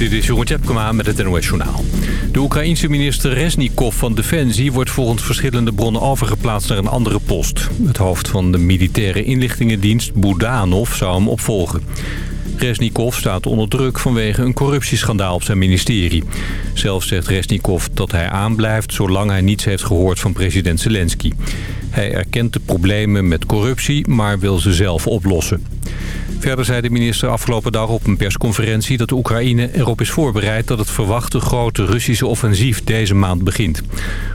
Dit is Jeroen Tjepkema met het NOS Journaal. De Oekraïense minister Resnikov van Defensie wordt volgens verschillende bronnen overgeplaatst naar een andere post. Het hoofd van de militaire inlichtingendienst, Budanov, zou hem opvolgen. Resnikov staat onder druk vanwege een corruptieschandaal op zijn ministerie. Zelf zegt Resnikov dat hij aanblijft zolang hij niets heeft gehoord van president Zelensky. Hij erkent de problemen met corruptie, maar wil ze zelf oplossen. Verder zei de minister afgelopen dag op een persconferentie dat de Oekraïne erop is voorbereid dat het verwachte grote Russische offensief deze maand begint.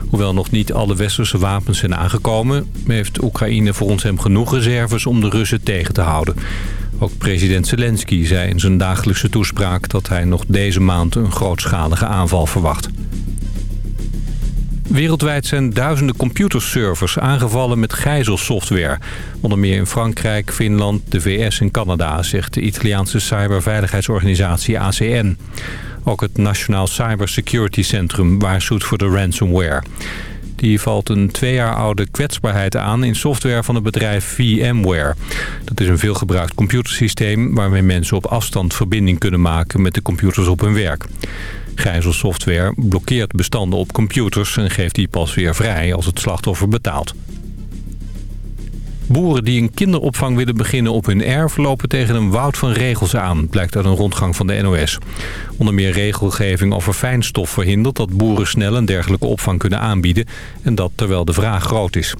Hoewel nog niet alle westerse wapens zijn aangekomen, heeft Oekraïne volgens hem genoeg reserves om de Russen tegen te houden. Ook president Zelensky zei in zijn dagelijkse toespraak dat hij nog deze maand een grootschalige aanval verwacht. Wereldwijd zijn duizenden computerservers aangevallen met gijzelsoftware. Onder meer in Frankrijk, Finland, de VS en Canada, zegt de Italiaanse cyberveiligheidsorganisatie ACN. Ook het Nationaal Cybersecurity Centrum waarschuwt voor de ransomware. Die valt een twee jaar oude kwetsbaarheid aan in software van het bedrijf VMware. Dat is een veelgebruikt computersysteem waarmee mensen op afstand verbinding kunnen maken met de computers op hun werk. Gijzelsoftware blokkeert bestanden op computers en geeft die pas weer vrij als het slachtoffer betaalt. Boeren die een kinderopvang willen beginnen op hun erf... lopen tegen een woud van regels aan, blijkt uit een rondgang van de NOS. Onder meer regelgeving over fijnstof verhindert... dat boeren snel een dergelijke opvang kunnen aanbieden... en dat terwijl de vraag groot is.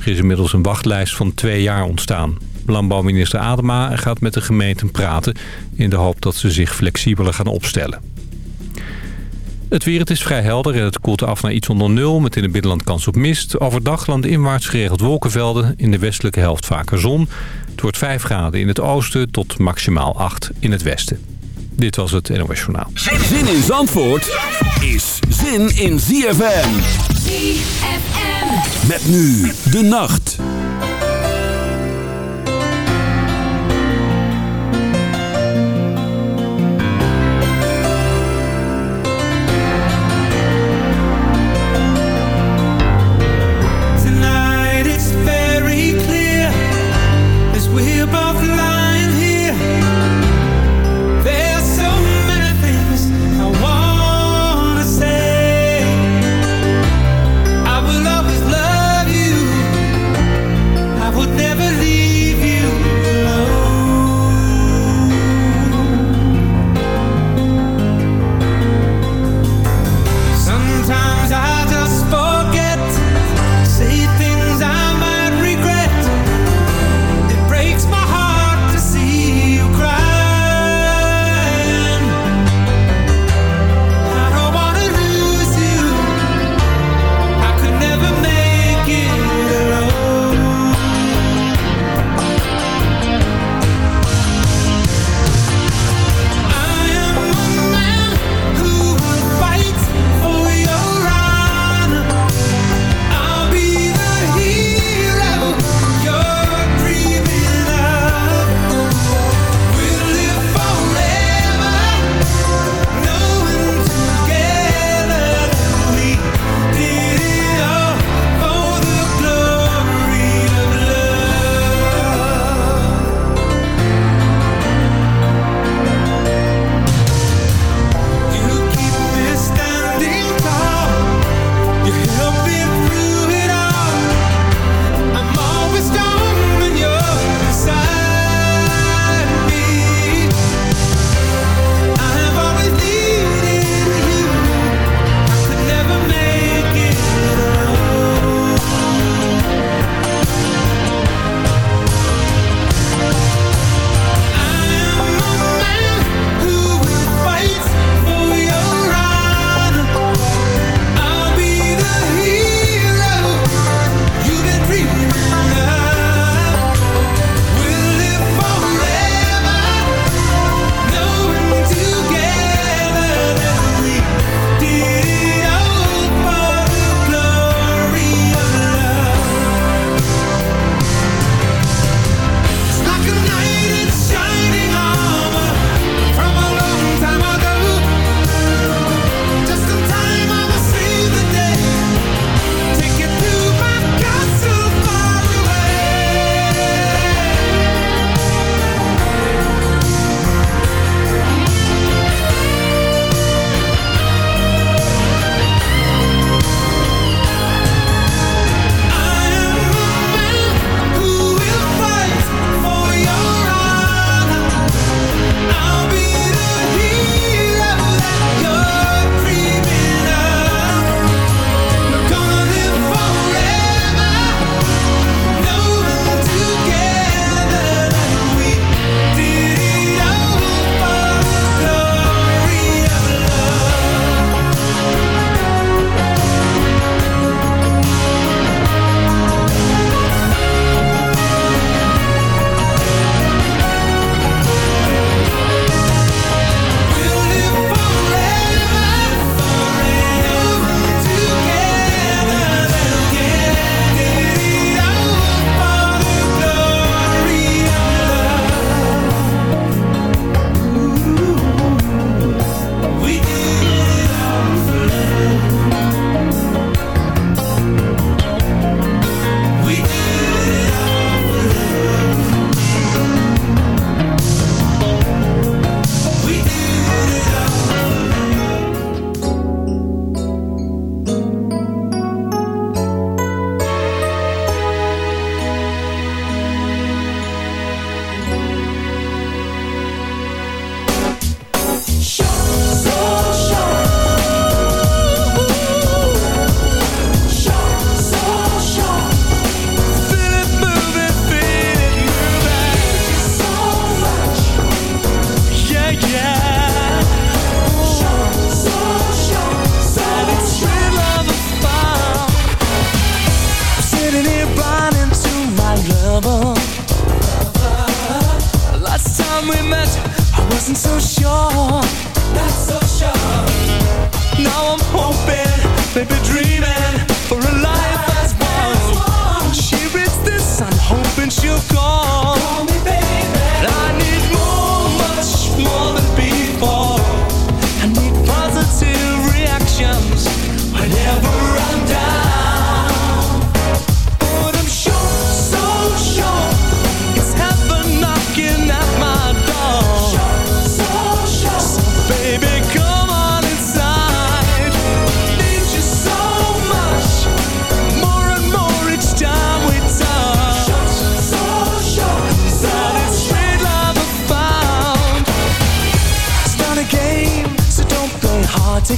Er is inmiddels een wachtlijst van twee jaar ontstaan. Landbouwminister Adema gaat met de gemeenten praten... in de hoop dat ze zich flexibeler gaan opstellen. Het weer, het is vrij helder en het koelt af naar iets onder nul... met in het binnenland kans op mist. Overdag landinwaarts geregeld wolkenvelden. In de westelijke helft vaker zon. Het wordt 5 graden in het oosten tot maximaal 8 in het westen. Dit was het NOS Journaal. Zin in Zandvoort is zin in ZFM. ZFM. Met nu de nacht.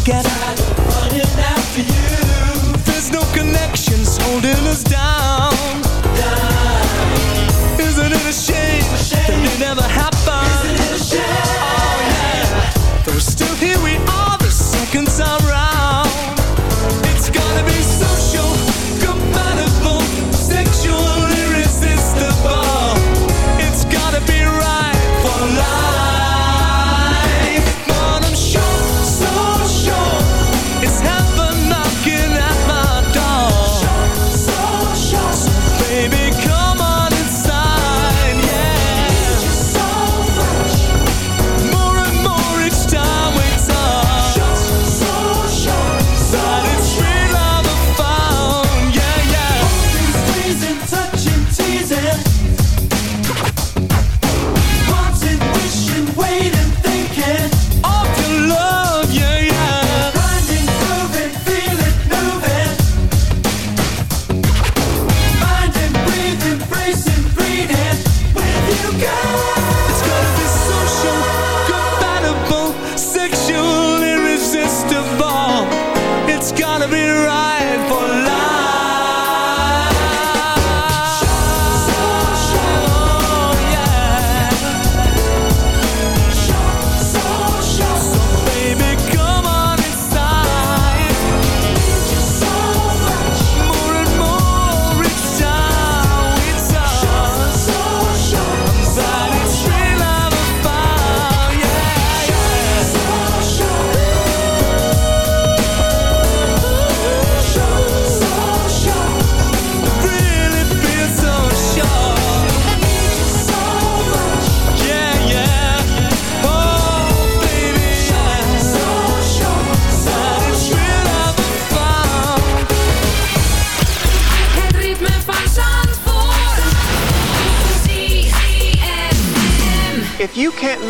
together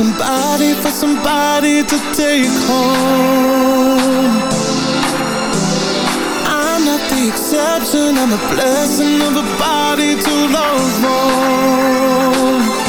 somebody, for somebody to take home. I'm not the exception, I'm a blessing of a body to love more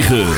9.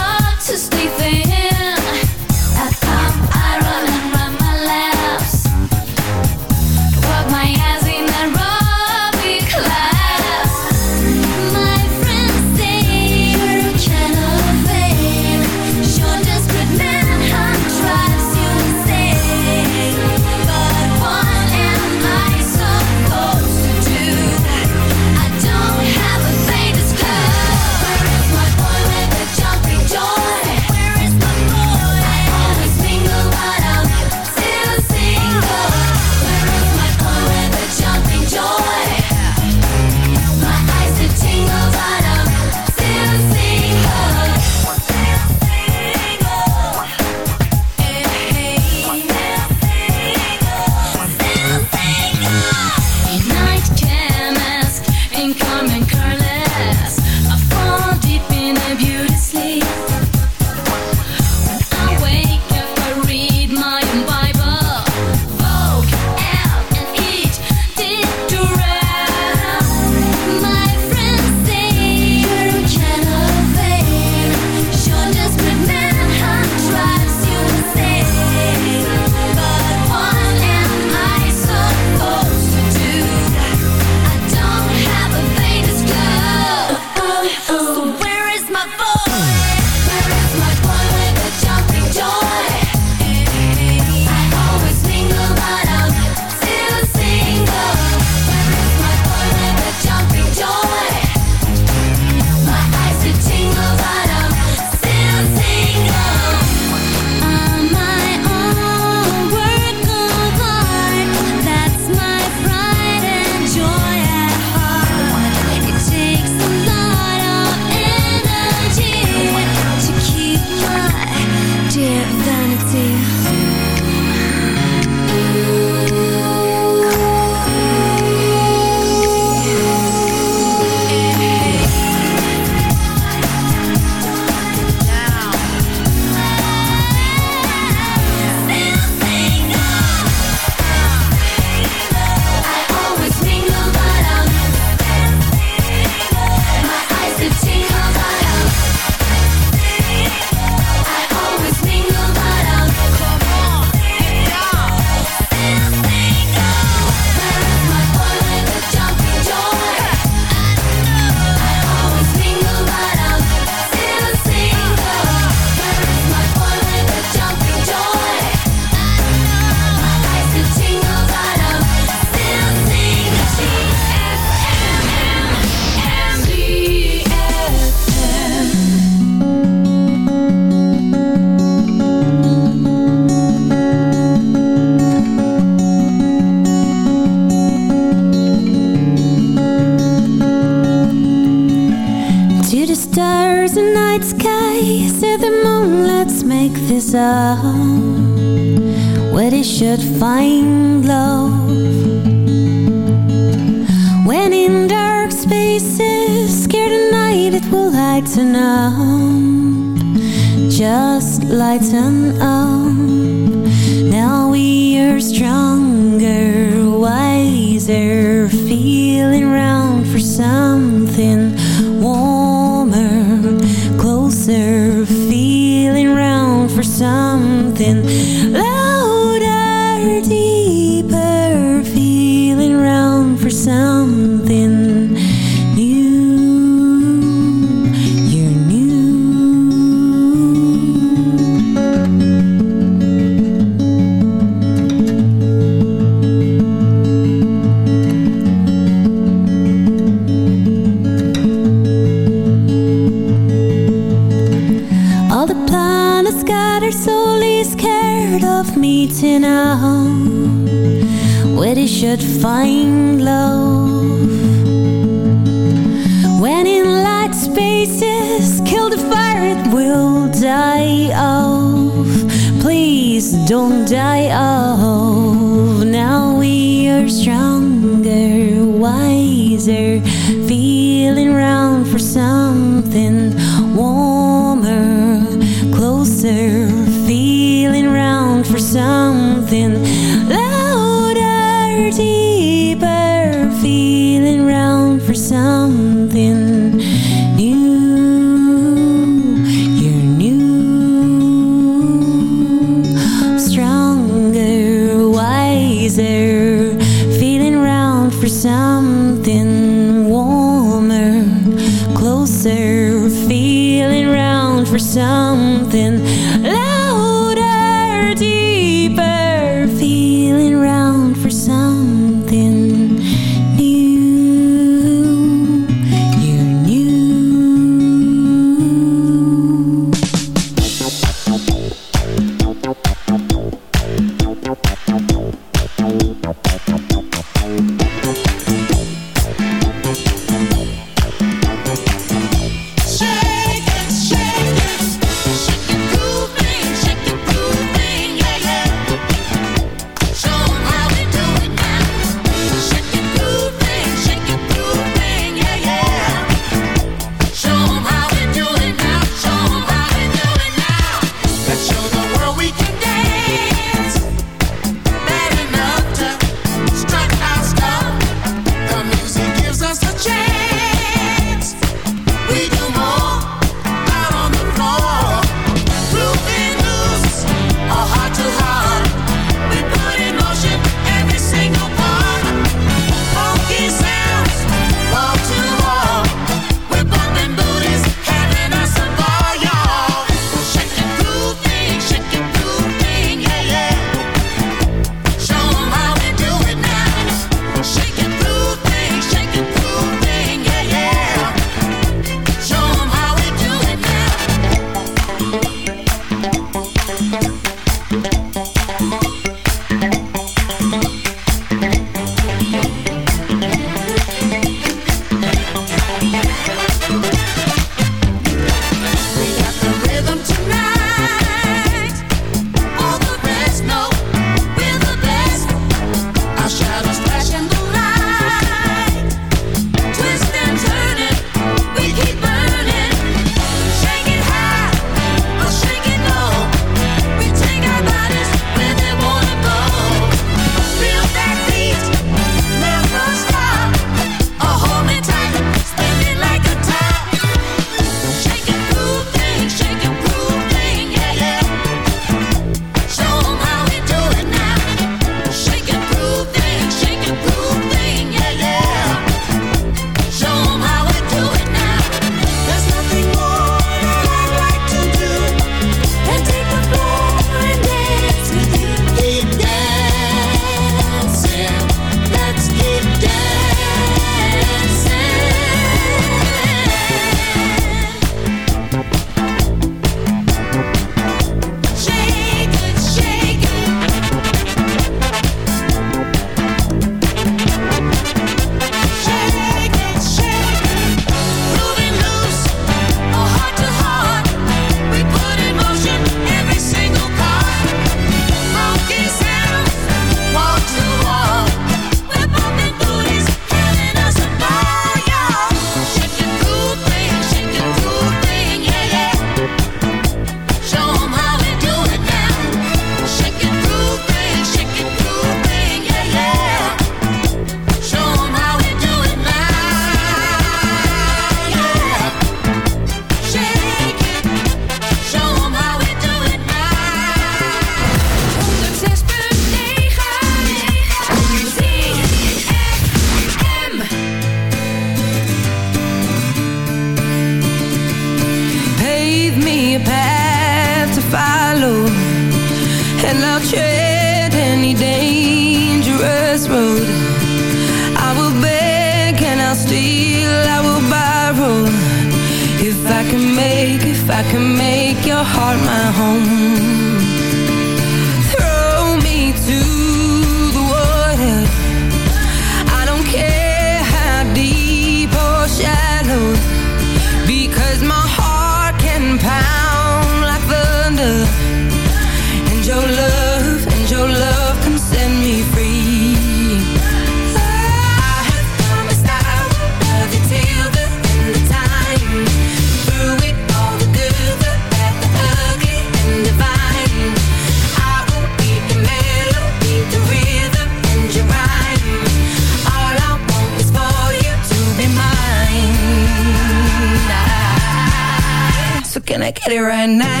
right now.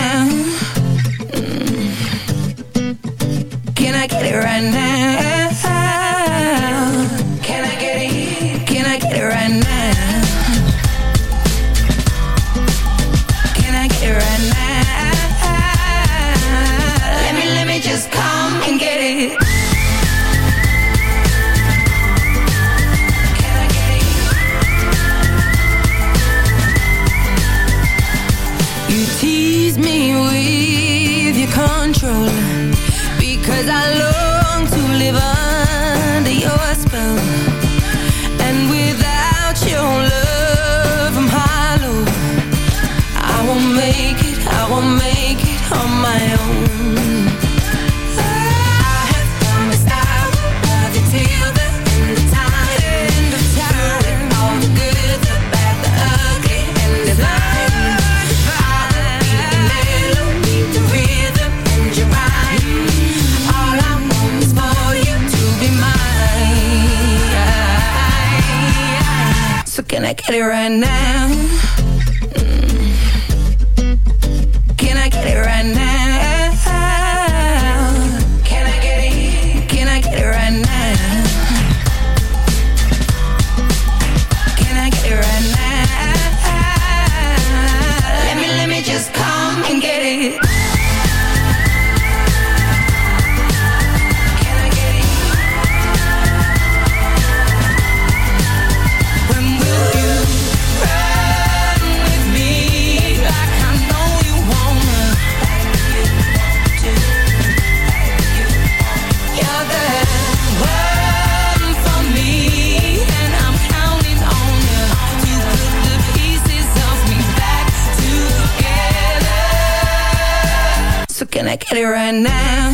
get it right now?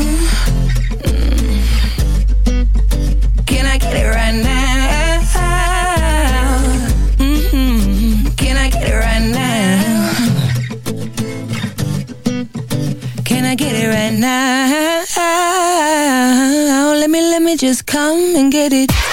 Mm. Can I get it right now? Mm-hmm. Can I get it right now? Can I get it right now? Let me, let me just come and get it.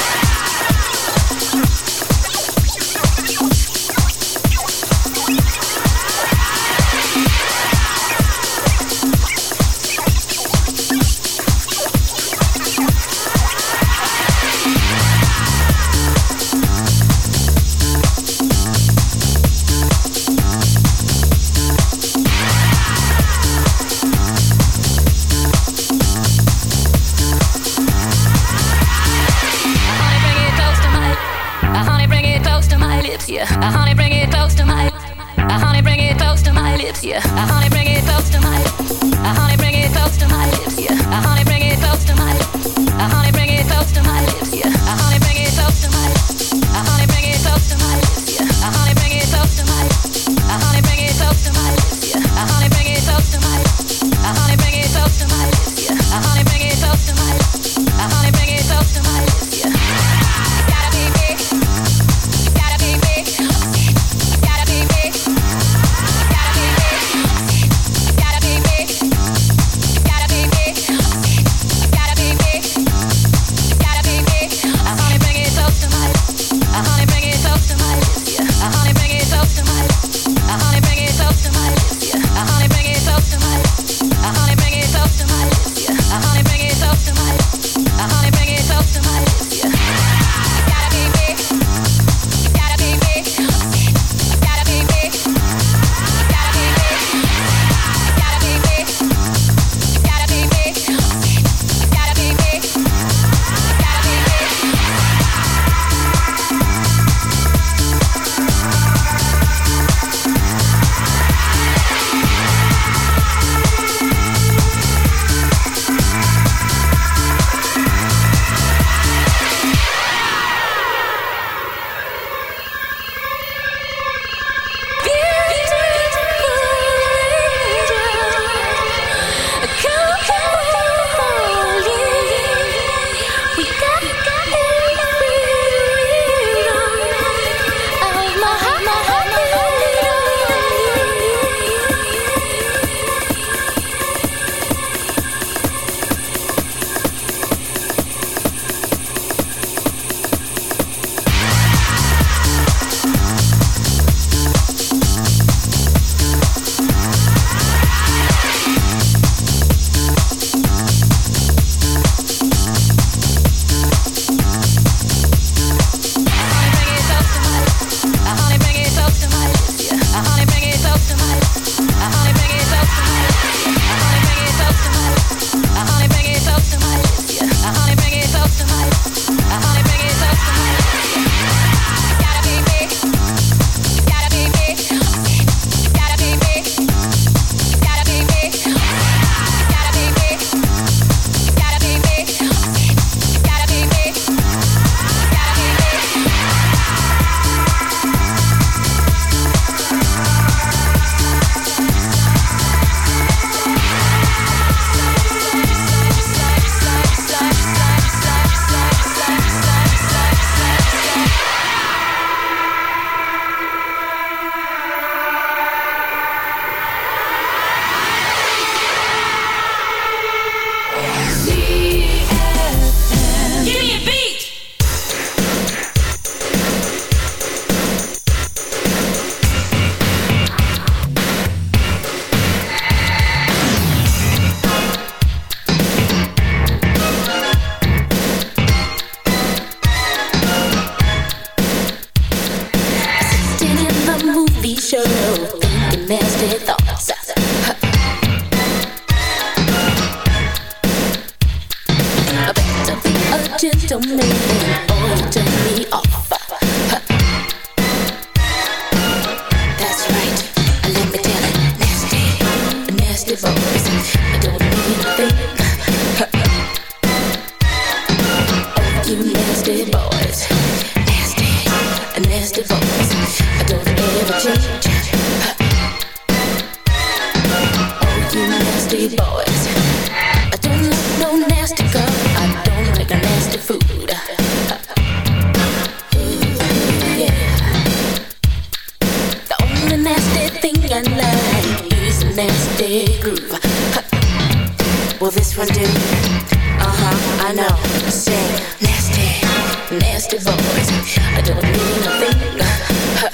this one do? Uh-huh, I know. Say nasty, nasty boys. I don't mean nothing.